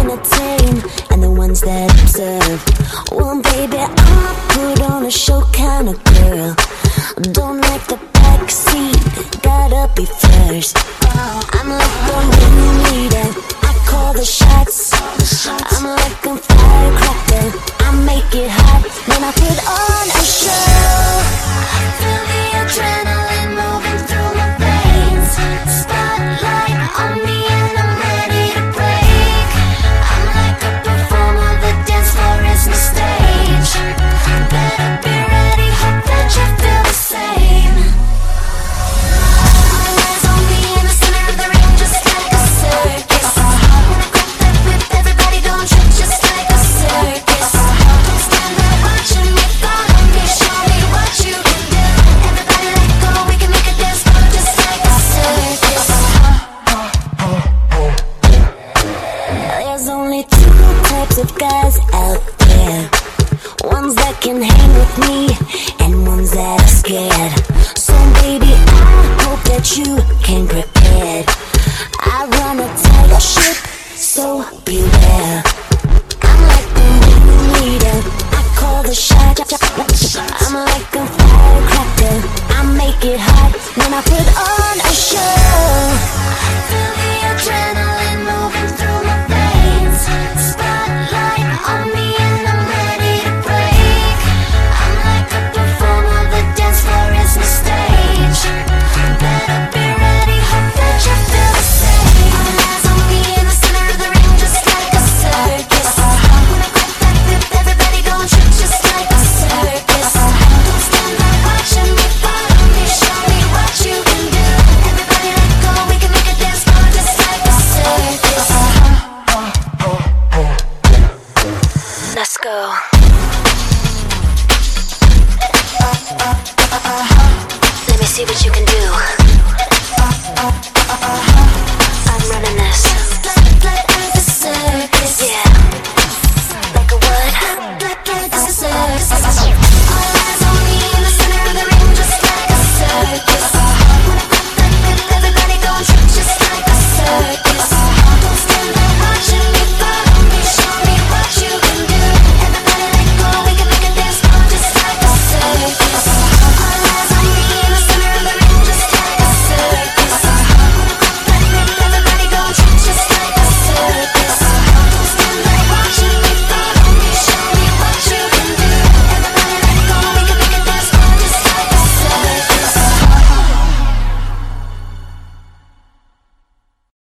entertain and the ones that observe. Well, baby, I put on a show kind of girl. Don't like the backseat, gotta be first. Uh, I'm like the ringleader, I call the shots. I'm like a fire. There's only two types of guys out there. Ones that can hang with me And ones that are scared. So baby, I hope that you can prepare. I run a tight ship, so beware.